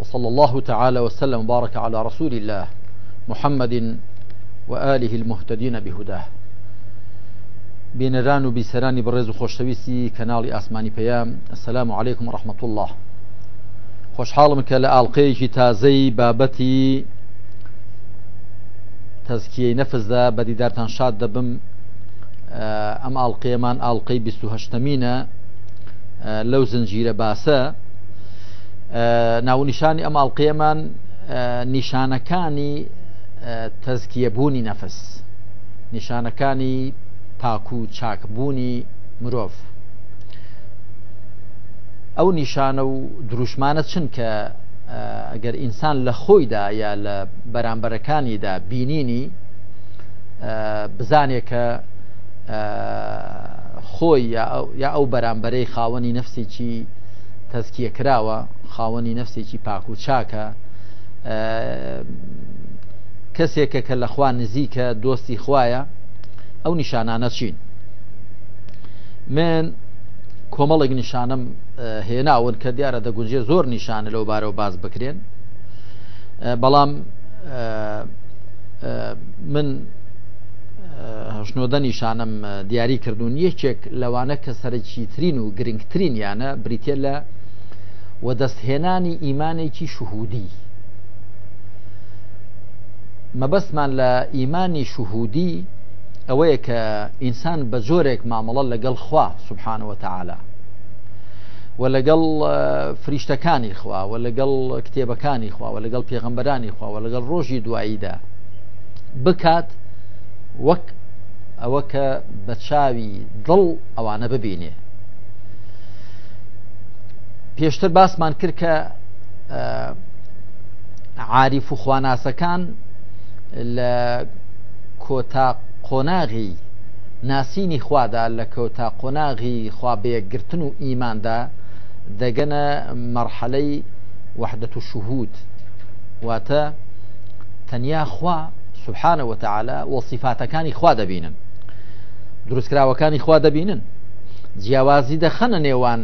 وصلى الله تعالى وسلم وبارك على رسول الله محمد وآله المهتدين بهداه بێنەران و بیسەرانی بەڕێز و خۆشەویستی کەناڵی ئاسمانی پەیام ئەسلام و عليهیکم ڕحمت الله خۆشحاڵم کە لە ئاڵلقەیەکی تازەی بابەتی تەزکیەی نەفزدا بەدیدارتان شاد دەبم ئەم ئاڵلقەیەمان ئاڵلقەی بیهشتمینە لەو زنجیرە باسە ناونیشانی ئەماڵ قێمان نیشانەکانی تەزکیەبوونی نەفس نیشانەکانی پاکو و چاکبوونی مرۆڤ ئەو نیشانە و دروشمانە چن کە ئەگەر ئینسان لە خۆیدا یا لە بەرامبەرەکانیدا بینینی بزانێک کە خۆی یا ئەو بەرامبەرەی خاوەنی نفسێکی تەسکیە کراوە خاوەنی نفسێکی پاک و چاکە کەسێکە کە لەخوا نزیکە دۆستی خویە ئەو نیشانانە چین من کۆمەڵێک نیشانم هێناون کە دیارە دەگونجێ زۆر نیشانە لەو بارەوە باز بکرێن بەڵام من هەشنۆدە نیشانم دیاری کردوون یەکێک لەوانە کە سەرکی ترین و گرنگترین یانە بریتێ لە و دەستهێنانی ئیمانێکی شوهودی مەبەستمان لە ئیمانی شوهودی ئەوەیە کە ئینسان بە زۆرێک مامەڵە لەگەڵ خوا سبحانەوە تعالا و لەگەڵ فریشتەکانی خوا و لەگەڵ کتێبەکانی خوا و لەگەڵ پێغەمبەرانی خوا و لەگەڵ ڕۆژی دواییدا بکات وەک ئەوە کە بە چاوی دڵ ئەوانە ببینێ پێشتر باسمان کرد کە عاریف و خواناسەکان لە کۆتا قۆناغی ناسینی خوادا لە کەوتا قۆناغی خوابەیەگرتن و ئیماندا دەگەنە مەرحەلەی وحدەت و شوهود واتە تەنیا خوا سبحانەوە تعالا وەصفاتەکانی خوا دەبینن دروستکراوەکانی خوا دەبینن جیاوازی دەخەنە نێوان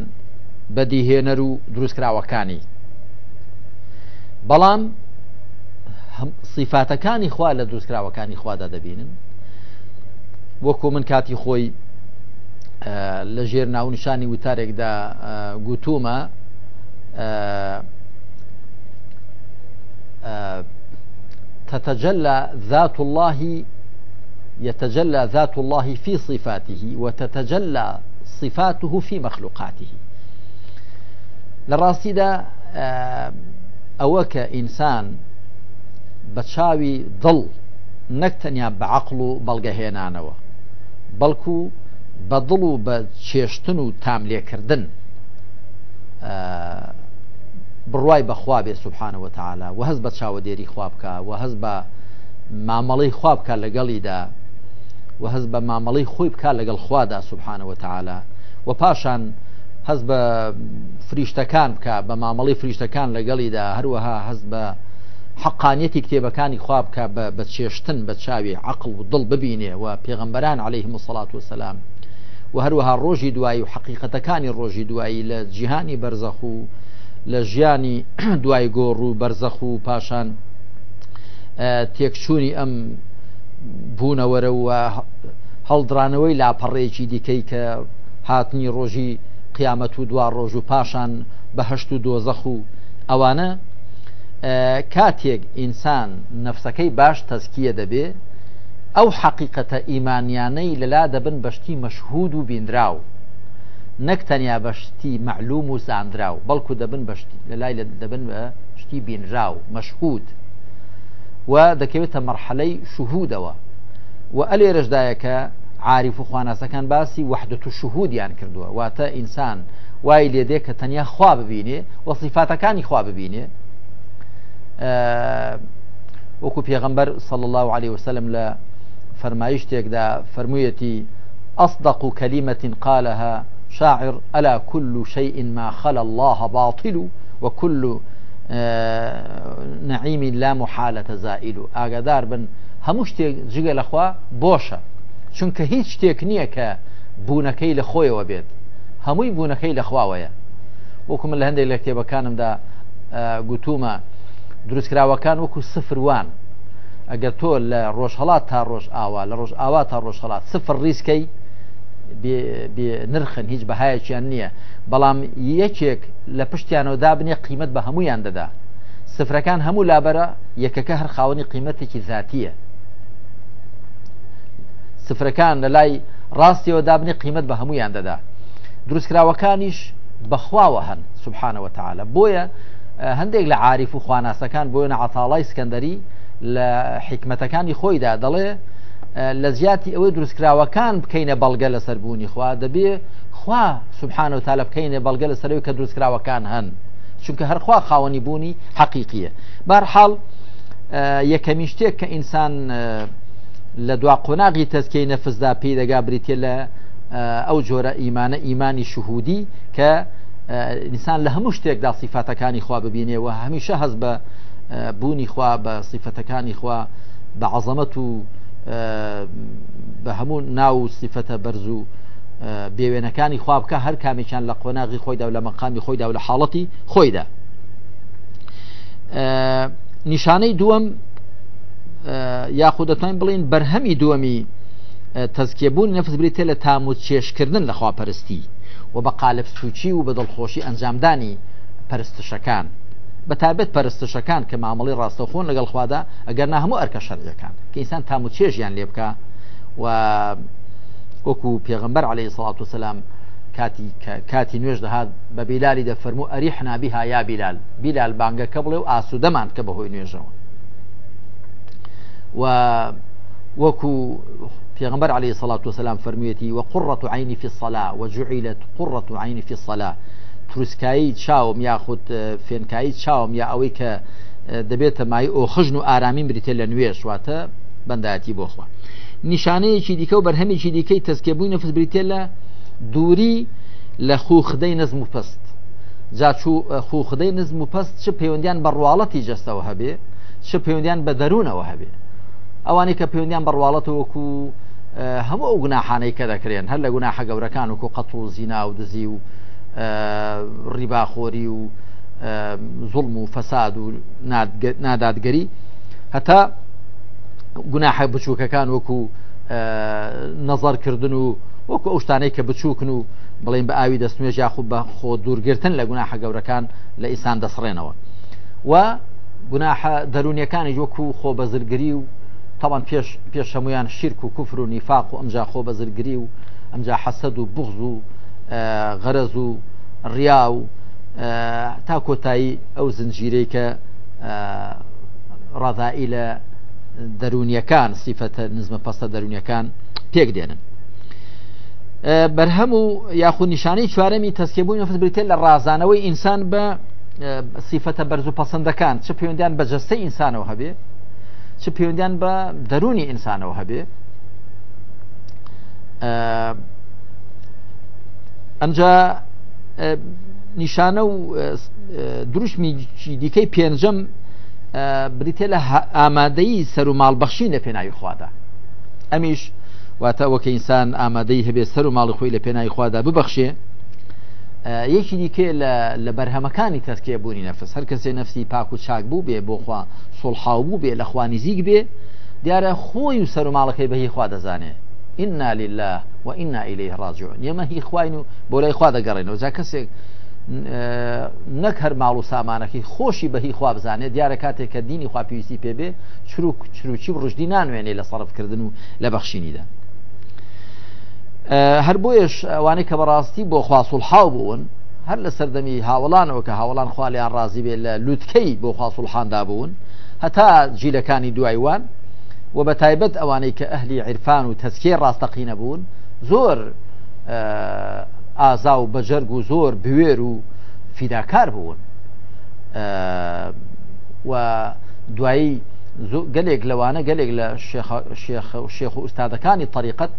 بەدیهێنەر و دروستکراوەکانی بەڵام سیفاتەکانی خوا لە دروستکراوەکانی خوادا دەبینن وەکو من کاتی خۆی لە ژێر ناونشانی دا گوتومە تتجلى ذات الله يتجلى ذات الله في صفاته وتتجلى صفاته في مخلوقاته لە ڕاستیدا ئەوە کە ئینسان بە چاوی دڵ نەکتەنیا بە عقل و بەڵگەهێنانەوە بەڵکو بە دڵ و بە چێشتن و تاملێکردن بڕوای بەخوا بێ سوبحانەوە تعالا و هەز بە چاوە دێری خواب بکە و هەز بە مامەڵی خواب بکە لەگەڵیدا و هەز بە مامەڵی خۆی بکە لەگەڵ خوادا سوبحانەوە تعالا و پاشان هەز بە فریشتەکان بکە بە مامەڵی فریشتەکان لەگەڵیدا هەروەها هەز بە حقانیەتی کتێبەکانی خواب بکە بە چێشتن بە چاوی عقل و دڵ ببینێ و پێغمبەران عليه مسلات وسلام و هەروەها ڕۆژی دوایی و حقیقەتەکانی ڕۆژی دوایی لە جیهانی بەرزەخ و لە ژیانی دوای گۆڕ و بەرزەخ و پاشان تێکچوونی ئەم بوونەوەرە و هەڵدرانەوەی لاپەڕێکی دیکەی کە هاتنی ڕۆژی قیامەت و دوا ڕۆژ و پاشان بەهشت و دۆزەخ و ئەوانە کاتێک ئینسان نەفسەکەی باش تەسکیە دەبێ ئەو حەقیقەتە ئیمانیانەی لەلا دەبن بەشتی مەشهود و بینراو نەک تەنیا بەشتی معلوم و زاندراو بەڵکو دەبن لە لای دەبن بە شتی بینراو مەشهود و دەکەوێتە مەرحەلەی شوهودەوە و ئەلێ ڕژدایەکە عارف و خواناسەکان باسی وحدت و شهودیان کردووە واتە إنسان وای لێدێ کە تەنیا خوا ببینێ و خواب خوا وكو اه، وەکو پێغمبەر صل الله عليه وسلم لە فەرمایش دا فرموویەتی أصدق كلمة قالها شاعر ألا كل شيء ما خلا الله باطل وكل اه، نعيم لا محالة زائل و بن هەموو شتێک جگە بوشه چونکە هیچ شتێک نییە کە بوونەکەی لە خۆیەوە بێت هەمووی بوونەکەی لە خواوەیە وەکوم لە هەندێک لە کتێبەکانمدا گوتومە دروستکراوەکان وەکو سفروان ئەگەر تۆ لە ڕۆژهڵات تا ڕۆژ ئاوا لە ڕۆژ ئاوا تا ڕۆژهڵات سفر ریسکەی نرخن هیچ بەهایەکیان نییە بەڵام یەکێک لە پشتیانەوە دابنێ قیمت بە هەمویان دەدا سفرەکان هەموو لابەرە یەکەکە هەر خاوەنی قیمەتێکی زیاتیە سفرەکان لە لای ڕاستیەوە دابنی قیمت بە هەمویان دەدا دروستکراوەکانیش بەخواوە هەن سبحانەوە تعاالە بۆیە هەندێک لە عاریف و خواناسەکان بۆیە عتاڵای سکەندەری لە حکمەتەکانی خۆیدا دەڵێ لە زیاتی ئەوەی دروستکراوەکان بکەینە بەڵگە لە سەربوونی خوا دەبێ خوا سبحان و تالە بکەینە بەڵگە لە سەرەوەی کە دروستکراوەکان هەن چونکە هەرخوا خاوەنی بوونی حەقیقیە بارحاڵ یەکەمی شتێک کە ئینسان لە دوا قۆناغی تەسکەی نەفزدا پێی دەگا بریتێ لە ئەو جۆرە ئیمانە ئیمانی شهودی کە نیسان لە هەموو شتێکدا سیفاتەکانی خوا ببینێەوە هەمیشە هەز بە بوونی خوا بە سیفەتەکانی خوا بە عزەمەت و بە هەموو ناو سیفەتە بەرز و بێوێنەکانی خوا بکە هەر کامێکیان لە قۆناغی خۆیدا و لە مەقامی خۆیدا و لە حاڵەتی خۆیدا نیشانەی دووەم یاخود دەتوانین بڵین بەرهەمی دووەمی تەزکێبوون نەفس بریتێ لە تام و چێشکردن لە خواپەرستی و بە قالب سوچی و بە دڵخۆشی ئەنجامدانی پەرستشەکان بە تابێت پەرستشەکان کە مامەڵی ڕاستەخۆن لەگەڵ خوادا ئەگەر نا هەموو ئەرکە شەرەکان کە ئینسان تام و چێژیان لێ بکە و وەکو پێغمبەر عليه سڵات وسلام کاتی کاتی نوێژ دەهات بە بیلالی دەفەرمو ئەری حنابی هایا بیلال بیلال بانگەکە بڵێ و ئاسوودەمان کە بەهۆی نوێژەوە و وەکو پێغمبەر عليه سلاات وسلام فەرمیێتی وە قڕەت و عینی في سەلا وەجوعیلت قڕەت و عینی في سەلا تروسکایی چاوم یاخود فێنکایی چاوم یا ئەوەی کە دەبێتە مای ئۆخژن و ئارامی بریتە لە نوێش واتە بەندایەتی بۆخوا نیشانەیەکی دیکە و بەرهەمێکی دیکەی تەسکێبووی نەفس بریتە لە دووری لە خوخدەی نزم و پست جاچوو خوخدەی نزم و پست چه پەیوەندیان بە ڕواڵەتی جەستەوە هەبێ چه پەیوەندیان بە دەروونەوە هەبێ ئەوانەی کە پەیوەندیان بڕواڵەت وەکو هەموو ئەو گوناحانەی کە دەکرێن هەر لە گوناحە گەورەکان وکو قەت و زینا و دزی و ڕیباخۆری و زڵم و فەساد و نادادگەری هەتا گوناحە بچووکەکان وەکو نەزەرکردن و وەکو ئەو شتانەی کە بچووکن و بڵێن بە ئاوی دەستنوێژ یاخود بە خۆ دوورگرتن لە گوناحە گەورەکان لە ئیسان دەسڕێنەوە و گوناحە دەرونیەکانی وەکو خۆ بەزرگری و تاوان پێش پێش هەمویان شیرک و کوفر و نیفاق و ئەمجا خۆ بەزرگری و ئەمجا حەسەد و بغز و غەرز و ڕیا و تا کۆتایی ئەو زنجیرەی کە ڕادایی لە دەرونیەکان سیفەتە نزمە پەستە دەرونیەکان پێک دێنن بەرهەم و یاخود نیشانەی چوارەمی تەسکێبوونی فز بریتێت لە ڕازانەوەی ئینسان بە سیفەتە بەرز و پەسەندەکان چه پەیوەندیان بە جەستەی ئینسانەوە هەبێ چ پەیوەندیان بە دەرونی ئینسانەوە هەبێ ئەنجا نیشانە و دروشمیی دیکەی پێنجەم بریتێ لە ئامادەی سەر و ماڵبەخشی لە پێناوی خوادا ئەمیش واتە وەکە ئینسان ئامادەی هەبێ سەر و ماڵی خۆی لە پێناوی خوادا ببەخشێ یەکی دیکێ لە بەرهەمەکانی تەسکێ بوونی نەفس هەر کەسێ نفسی پاک و چاک بوو بێ بۆخوا سڵحاو بوو بێ لە خوانیزیک بێ دیارە خۆی و سەرماڵەکەی بەهی خوا دەزانێ ئنا لله و ئنا ئیلەی ڕاجۆن یەمە هی خوین و بۆ لای خوا دەگەڕێنەوە جا کەسێک نەک هەر ماڵ و سامانەکەی خۆشی بەهی خوا بزانێت دیارە کاتێک کە دینی خواپیویستی پێبێ چروک چروکی ڕژدی نانوێنێ لە سەرفکردن و لە بەخشینیدا هەر بۆیش ئەوانەی کە بەڕاستی بۆ خواسوول حاو بوون هەر لە سەردەمی هاوڵانەوە کە هاوڵان خالیان ڕازی بێت لە لووتکەی بۆ خواسوولحاندا بوون هەتا جیلەکانی دوایوان و بە تایبەت ئەوانەی کە ئەهلی عیرفان و تەسکێ ڕاستەقینە بوون زۆر ئازا و بەجەرگ و زۆر بوێر و فیداکار بوون و دوایی گەلێک لەوانە گەلێک لە شێخ و ئوستادەکانی طریقت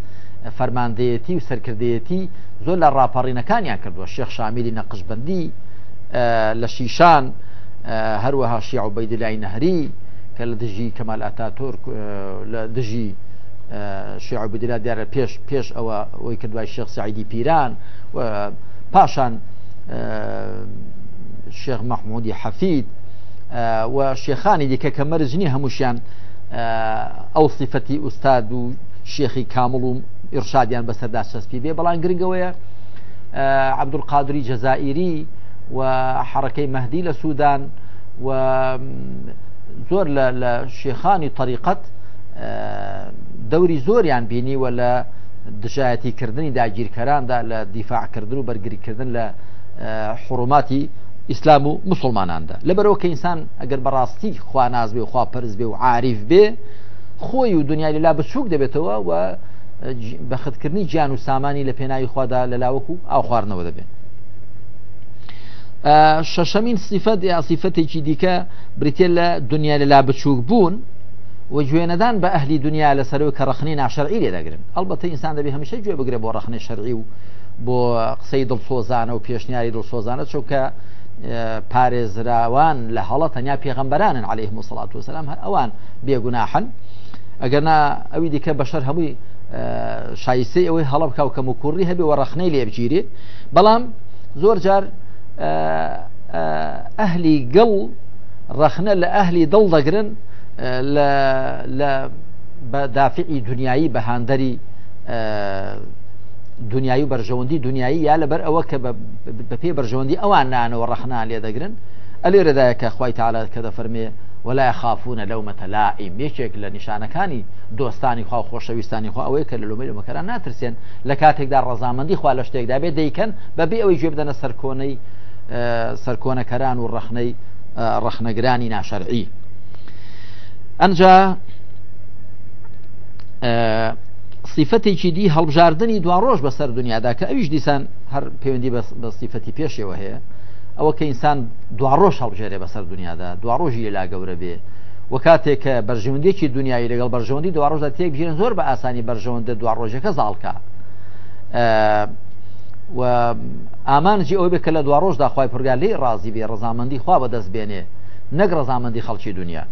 فەرماندەیەتی و سەرکردەتی زۆر لە ڕاپەڕینەکانیان کردووە شێخ شامیری نەقشبندی لە شیشان هەروەها شیع و بەیدلای نەهری کە لە دژی کەمال ئاتاتۆر لە دژی شیع بدلا دیارە پێش پێش ئەوە ئەوی کە دوای شێخ سعیدی پیران و پاشان شێخ مەحمودی حەفید و شێخانی دیکە کە مەرجنی هەمووشیان ئەو سیفەتی ئوستاد و شێخی کامڵ و ئیرشادیان بەسەردا چەسپی بێ بەڵام گرنگەوەیە عبدولقادری جەزائری و حرەکەی مەهدی لە سوودان و زۆر لە شێخانی طریقت دەوری زۆریان بینیوە لە دژایەتیکردنی داگیرکەراندا لە دیفاعکردن و بەرگریکردن لە حڕوماتی ئیسلام و مسلماناندا لەبەرەوە کە ئینسان ئەگەر بەڕاستی خواناز بێ و خواپەرز بێ و عاریف بێ خۆی و دنیای لەلا بچووک دەبێتەوە و بەخەتکردنی گیان و سامانی لە پێناوی خوادا لە لاوەکو ئاو خواردنەوە دەبێت شەشەمین سیفەت یاسیفەتێکی دیکە بریتە لە دنیا لەلا بچووک بوون و گوێنەدان بە ئەهلی دنیا لەسەرەوە کە ڕخنی ناشەرعی لێ دەگرن ئەلبەتە ئینسان دەبێ هەمیشە گوێ بگرێ بۆ ڕخنی شەرعی و بۆ قسەی دڵسۆزانە و پێشنیاری دڵسۆزانە چووکە پارێزراوان لە هەڵە تەنیا پێغەمبەرانن عليه مسلڵات وسلام هەر ئەوان بێگوناحن ئەگەرنا ئەوی دیکە بەشەر هەمووی شایستی ئەوەی هەڵە بکاو کەم و کوڕی هەبێ و ڕەخنەی لێ بگیرێت بەڵام زۆر جار ئەهلی گەڵ ڕەخنە لە ئەهلی دڵ دەگرن لە بە دافعی دنیایی بە هاندەری دنیای و بەرژەوەندی دنیایی یا لەبەر ئەوە کە بە پێ بەرژەوەندی ئەوان نانەوە ڕەخنا لێ دەگرن ئەلێ ڕێدایە کە خی تاالە کە دەفەرمێ ولا خافونە لەومەتە لائیم یەکێک لە نیشانەکانی دۆستانی خوا خۆشەویستانی خوا ئەوەیە کە لە لومەی لەمەکەران ناترسێن لە کاتێکدا ڕزامەندی خوا لە شتێکدا بێ دەیکەن بەبێ ئەوەی گوێ بدەنە سەرکۆنەی سەرکۆنەکەران و ڕخنەی ڕخنەگرانی ناشەرعی ئەجا سیفەتێکی دی هەڵبژاردننی دوا ڕۆژ بەسەر دنیادا کە ئەویش دیسان هەر پەیوەندی بە سیفەتی پێشەوە هەیە ئەوە کە ئینسان دواڕۆژ هەڵژێرێ بەسەر دنیادا دواڕۆژی لێلا گەورە بێ و کاتێک کە بەرژەوندێکی دنیای لەگەڵ بەرژەوەندی دواڕۆژدا تێک گیرن زۆر بە ئاسانی بەرژەوەندە دواڕۆژەکە زاڵکە ئامانجی ئەوی بکە لە دواڕۆژدا خی پرگا لێ ڕازی بێ ڕزامەندی خوا بەدەست بێنێ نەک ڕزامەندی خەڵکی دنیا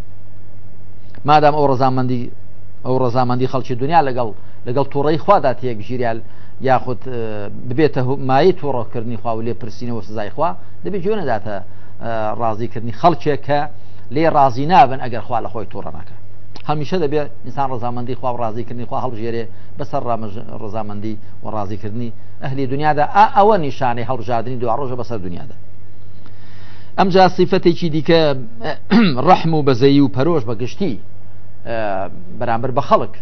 مادام ئەو ڕزامەندی ئەو ڕزامەندی خەڵکی دنیا لەگەڵ لەگەڵ تووڕی خوادا تەیەک ژیریال یاخود ببێتە مای تووڕەکردنی خوا و لێ پرسیینەوە سزای خوا دەبێت جوێ نەداتە ڕازیکردنی خەڵکێک کە لێ ڕازی نابن ئەگەر خوا لە خۆی تووڕە ناکە هەمیشە دەبێت ئینسان ڕزامەندی خوا و ڕازیکردنی خوا هەڵژێرێ بەسەر ڕزامەندی و ڕازیکردنی ئەهلی دنیادا ئا ئەوە نیشانەی هەڵژادنی دو ڕۆژە بەسەر دنیادا ئەم جا سیفەتێکی دیکە ڕەحم و بەزەی و پەرۆش بەگشتی بەرامبەر بە خەڵک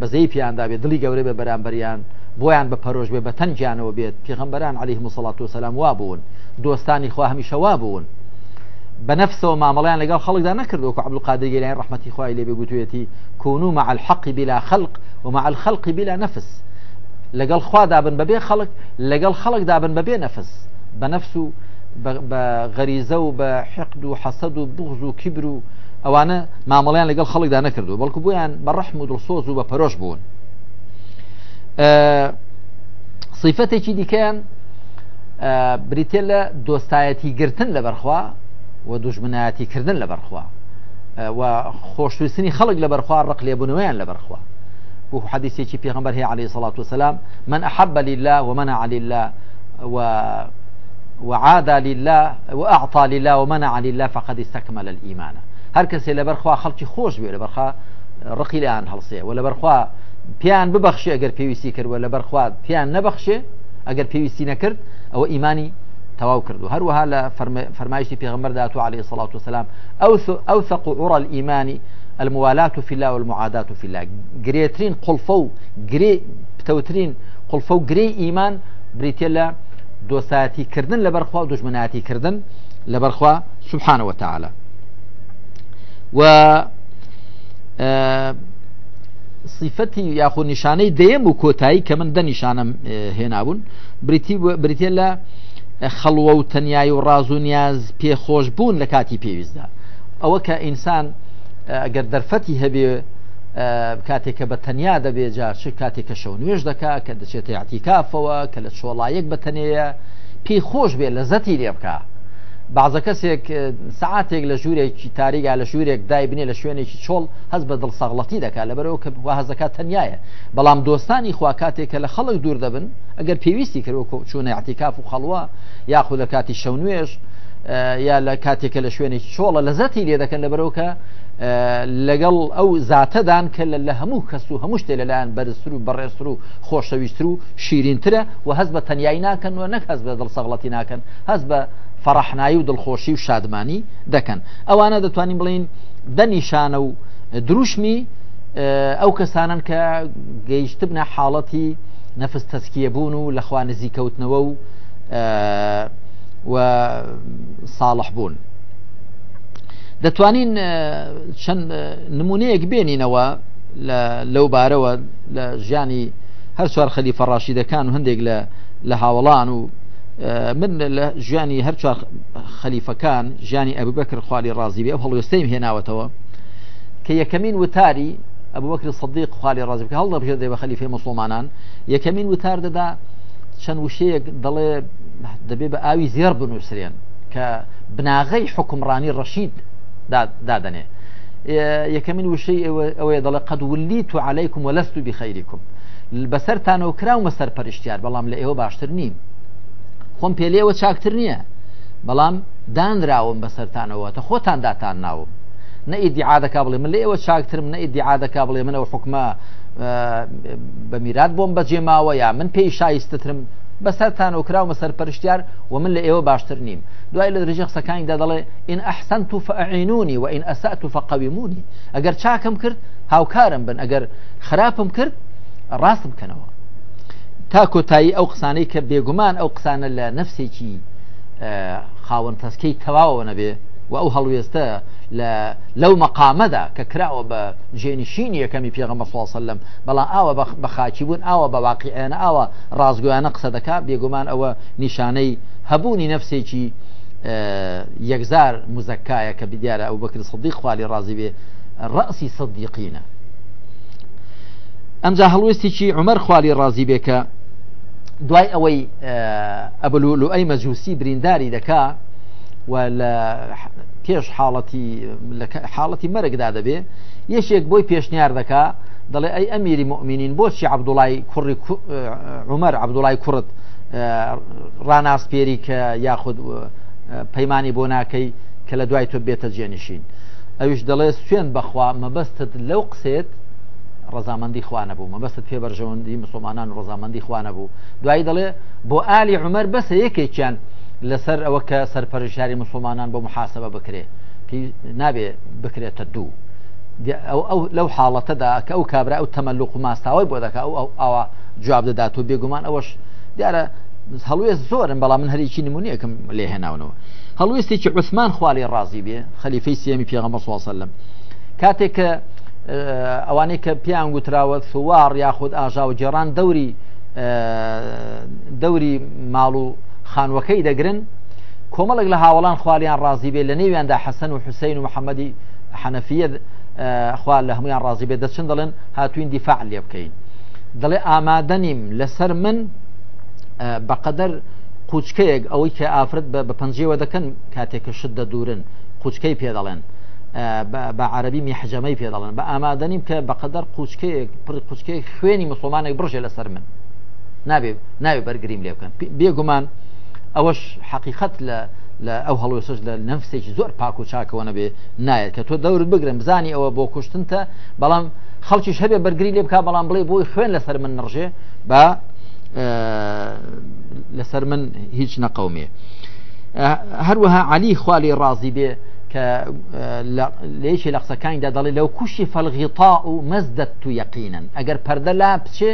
بزيف پیاندا بێت دڵی گەورە بە بەرامبەریان بۆیان بە پەرۆژ بێ بە تەنجیانەوە بێت پیغمبەران عليه مسلڵات و وابون دوستاني بوون دۆستانی خوا بنفسه ما مليان لقال خلق ده نكر وك عبد القادر جيلاني رحمة إخوائي اللي بيقولوا كونوا مع الحق بلا خلق ومع الخلق بلا نفس لقال خوا دابن ببي خلق لقال خلق دابن ببي نفس بنفسه بغريزه وبحقد وحسد وبغض وكبر ئەوانە مامەڵیان لەگەڵ خەڵکدا نەکردو بەڵکو بۆیان بە ڕەحم و درسوز أه، و بە بون صفتی سیفەتێکی دی کن بریتیل دوستایتی گرتن لبرخوا و دوژمنایەتیکردن کردن لبرخوا و خوشتویسنی خلق لبرخوا رقل ڕق لبرخوا و حدیثی وهو پیغمبر هی هي عليه الصلاة والسلام من أحب لله ومنع لله و وعاد لله وأعطى لله ومنع لله فقد استكمل الإيمان هەر کەسێ لە بەرخوا خەڵکی خۆش بێ لە بەرخا ڕقی لەیان هەڵسێ و لە بەرخوا پیان ببەخشێ ئەگەر پێویستی کردوە لە بەرخواد پیان نەبەخشێ ئەگەر پێویستی نەکرد ئەوە ئیمانی تەواو کردو هەروەها لە فەرمایشی پێغمبەردات و عليه سلاات وسلام ئەو سەق عڕ ئیمانی الموالات في الله والمعادات في الله گرێترین قلفە و پتەوترین قلفە و گرەی ئیمان بریتە لە دۆساتیکردن لە بەرخوا و دژمناتیکردن لە بەرخوا سبحانەوە تعاالە و سیفەتی یاخۆ نیشانەی دەیەم و کۆتایی کە من دەنیشانم هێنابوون بریتی بریتە لە خەڵوە و تەنایی و ڕاز و نیاز پێخۆش بوون لە کاتی پێویستدا ئەوە کە ئینسان ئەگەر دەرفەتی هەبێ کاتێککە بە تەنیا دەبێ جار چ کاتێککە شەو نوێش دەکا کە دەچێتە یاتی کافەوە کە لە چۆڵایەک بە تەنەیە پێی خۆش بێ لە زەتی لێ بکە بازە کەسێک سعاتێک لە ژوورێکی تاریگا لە ژوورێک دای بنێ لە شوێنێکی چۆڵ هەز بە دڵ سەغڵەتی دەکات لە بەرەوە کە وهزەکە تەنایە بەڵام دۆستانی خواکاتێکە لە خەڵک دوور دەبن ئەگەر پێویستی کردوەوە چوونە عتیکاف و خەڵوە یاخو لە کاتی شەونێش یا لە کاتێکە لە شوێنێکی چۆڵە لە زەتی لێ دەکەن لە بەرەوەکە لەگەڵ ئەو زاتەدان کە لە هەموو کەس و هەموو شتێ لەلایەن بەرزتر و بەڕێستر و خۆشەویستر و شیرینترە و هەز بە تەنیایی ناکەن و نەک هەز بە دڵ سەغڵەتی ناکەن هەز بە فەڕەحنایی و دڵخۆشی و شادمانی دەکەن ئەوانە دەتوانین بڵین دەنیشانە و دروشمی ئەو کەسانن کە گەیشتبنە حاڵەتی نەفس تەسکیە بوون و لەخوا نزیکەوتنەوە و ساڵح بوون دەتوانین چەند نمونەیەک بێنینەوە لەو بارەوە لە ژیانی هەر چوار خەلی فەڕاشیدەکان و هەندێک لە هاوڵان و من لە ژیانی هەرچوار خەلیفەکان ژیانی ئەببەکر خوالی ڕازیبی ئەو هەڵوێستیم هێناوەتەوە کە یەکەمین وتاری ئەبوەکر سەدیق خالی ڕازبکە هەڵ دەبژێت دێ بە خەلیفی مسلمانان یەکەمین وتار دەدا چەند وشەیەک دەڵێ دەبێ بە ئاوی زێر بنووسێن کە بناغی حکمڕانی ڕەشید دادنێ یەکەمین وشەی ئەوەیە دەڵێ قەد ولی تو عیکم وەلست و بخەیریکم بەسەرتانەوە کراومە سەر پەرشتیار بەڵام لە ئێوە باشتر نیم خۆم پێلێەوە چاکتر نییە بەڵام دانراوم بەسەرتانەوەتە خۆتان داتان ناوم نە ئیدعا دەکا بڵێ من لە ئێوە چاکترم نە ئیدعا دەکا بڵێ منەوە حکمە بە میرات بۆم بەجێماوە یا من پێی شایستترم بەسەرتان وکراومە سەر پەرشتار و من لە ئێوە باشتر نیم دوای لە درژە قسەکانیدا دەڵێ ئین ئەحسن تو فعینونی و ئین ئەسات و فقەویمونی ئەگەر چاکم کرد هاوکارم بن ئەگەر خراپم کرد ڕاست بکەنەوە تا کۆتایی ئەو قسانەی کە بێگومان ئەو قسانە لە نفسێکی خاوەن تەسکەی تەواوە نەبێ و ئەو هەڵوێستە لەو مەقامەدا کە کراوە بە ژێنشین یەکەمی پێغەمە فڵسەلم بەڵام ئاوە بە خاچی بوون ئاوە بە واقعیانە ئاوە ڕازگویانە قسە دەکا بێگومان ئەوە نیشانەی هەبوونی نفسێکی یەکزار مزەکایە کە بدیارە ئەو بەکر سەدی خوالی ڕازی بێ ڕأسی سەدیقینە ئەمجا هەڵوێستێکی عمەر خوالی ڕازی بێکە دوای ئەوەی ئەبلولو ئەی مەجووسی برینداری دەکا پێش حاڵەتی مەرگدا دەبێ یەشێک بۆی پێشنیار دەکا دەڵێ ئەی ئەمیری مؤمنین بۆچی عبدوڵای کوڕی عمەر عبدوڵای کورت ڕاستپێری کە یاخود پەیمانی بۆ ناکەی کە لە دوای تۆ بێتە جێنشین ئەوش دەڵێ سوێن بەخوا مەبەستت لەو قسێت ڕزامەندی خوانە بوو مەبەست پێبەرژەوەندی مسلمانان ڕزامەندی خوانە بوو دوایی دەڵێ بۆ ئالی عمەر بەسە یەکێکیان لەسەر ئەوە کە سەرپەرشاری مسلمانان بۆ محاسبە بکرێ نابێ بکرێتە دوو لەو حاڵەتەدا کە ئەو کابرا ئەو تەمەلوق ماستاوای بۆ دەکە ئەو ئەوە جواب دەدات و بێگومان ئەوەش دیارە هەڵوێ زۆرم بەڵام من هەریکی نمونونیەکەم لێهێناونەوە هەڵوێستێکی عوسمان خوالی ڕازی بێ خەلیفەی سێمی پێغەمە سوواسە لەم کاتێک کە ئەوانەی کە پیان گوتراوە سووار یاخود ئاژا و جێران دەوری دەوری ماڵ و خانوەکەی دەگرن کۆمەڵک لە هاوڵان خالیان ڕازی بێ لە نێویاندا حەسەن و حوسین و محەممەدی حەنەفیت خوال لە هەمویان ڕازی بێ دەچن دەڵێن هاتوین دیفاع لێ بکەین دەڵێ ئامادەنیم لەسەر من بەقەدەر قوچکەیەک ئەوەی کە ئافرەت بە پنجەوە دەکەن کاتێکە شت دەدورن قوچکەی پێدەڵێن بە عربی میحجەمەی پێداڵن بە ئامادەنیم کە بەقدر قوچکەیەک پر قوچکەی خوێنی مسلمانێک بڕژێ لەسەر من نابێ ناوێ بەرگریم لێ بکەن بێگومان ئەوەش حقیقت لە لە ئەو هەڵوسش لە نفسێکی زۆر پاک و چاکەوە نەبێ نایەت کە تۆ دەورت بگرم بزانی ئەوە بۆ کوشتنتە بەڵام خەڵکیش هەبێ بەرگری لێ بک بەڵام بڵێ بۆی خوێن لەسەر من نڕژێ بە لەسەر من هیچ نەقومێ هەروەها علی خوالی ڕازی بێ کە لێشی لە قسەکانیدا دەڵی لەو کوشی فەلغیتا و مەزدەت تو یەقینن ئەگەر پەردە لا بچێ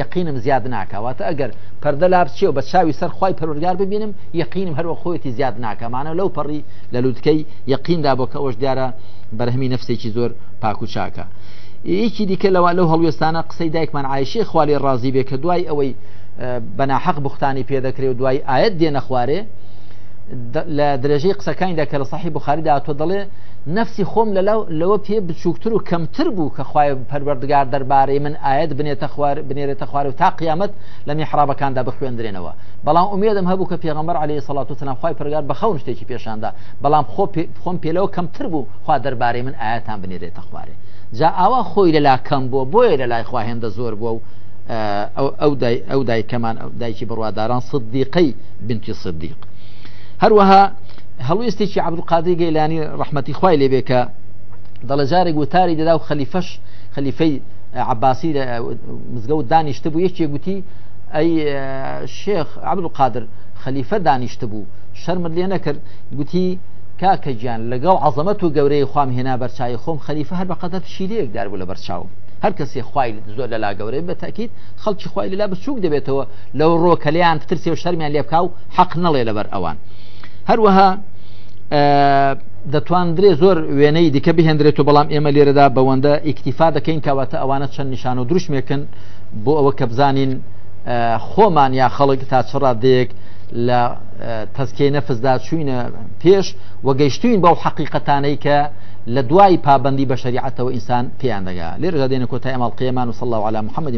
یەقینم زیاد ناکەواتە ئەگەر پەردە لا بچێ و بە چاوی سەر خی پەرۆرگار ببینم یەقینم هەروە خۆیەتی زیاد ناکەمانە لەو پەڕی لە لووتکەی یەقیندا بۆ کە ئەوش دیارە بەرهمی نفسێکی زۆر پاکو چاکە. یکی دیکە لەوە لەو هەڵوێستانە قسەی دایکمان عیشی خوالی ڕازی بێ کە دوای ئەوەی بەناحق بختانی پێدەکرێ و دوای ئاەت دێنە خوارێ لە درێژەی قسەکانیدا کە لە صحی بخاریدا تۆ دەڵێ نفسی خۆم لەلاو لەوە پێ بچووکتر و کەمتر بوو کە خوای پەروەردگار دەربارەی من ئاەت بنێتە خوار بنێرێتە خوار و تا قیامەت لە میحرابەکاندا بخوێندرێنەوە بەڵام ئومێدم هەبوو کە پێغمبەر علی سەڵات و سلام خوای پرگار بە خەون شتێکی پێشاندا بەڵام خۆم پێلەوە کەمتر بوو خوا دەربارەی من ئاەتان بنێرێتە خوارێ جا ئاوا خۆی لەلا کەم بووە بۆیە لە لای خواهێندە زۆر بووە و ئەو دایکەمان دایکی بڕواداران صدیقەی بنتی صدیق هەروەها هەڵوێستێکی عبدقادی گەیلانی ڕحمەتی خوای لێبێ کە دەڵە جارێک وتاری دەدا و خەلیفەش خەلیفەی عباسی مزگە و دانیشتە بوو یەکێ گوتی ئەی شێخ عبدقادر خەلیفە دانیشتە بوو شەرمت لێ نەکرد گوتی کاکە گیان لەگەڵ عزەمەت و گەورەی خام هێنا بەرچای خۆم خەلیفە هەر بە قەدەت شیرەیەک دار بوو لە بەرچاوم هەر کەسی خوای زۆر لەلا گەورەی بە تاکییت خەڵکی خوای لەلا بچووک دەبێتەوە لەو ڕۆکەلیان ترسی و شەرمیان لێبکاو حەق نەڵێ لەبەر ئەوان هەروەها دەتواندرێ زۆر وێنەی دیکە بهێندرێت و بەڵام ئێمە لێرەدا بەوەندە ئیکتیفا دەکەین کەواتە ئەوانە چەند نیشان و دروشمێکن بۆ ئەوە کە بزانین خۆمان یا خەڵک تا چڕات دەیەک لە تەسکەی نەفزدا چوینە پێش وەگەیشتوین بەو حقیقەتانەی کە لدواي بابندي بشريعته وإنسان في عندها لرجال دينك وتأمل قيمان وصلى الله على محمد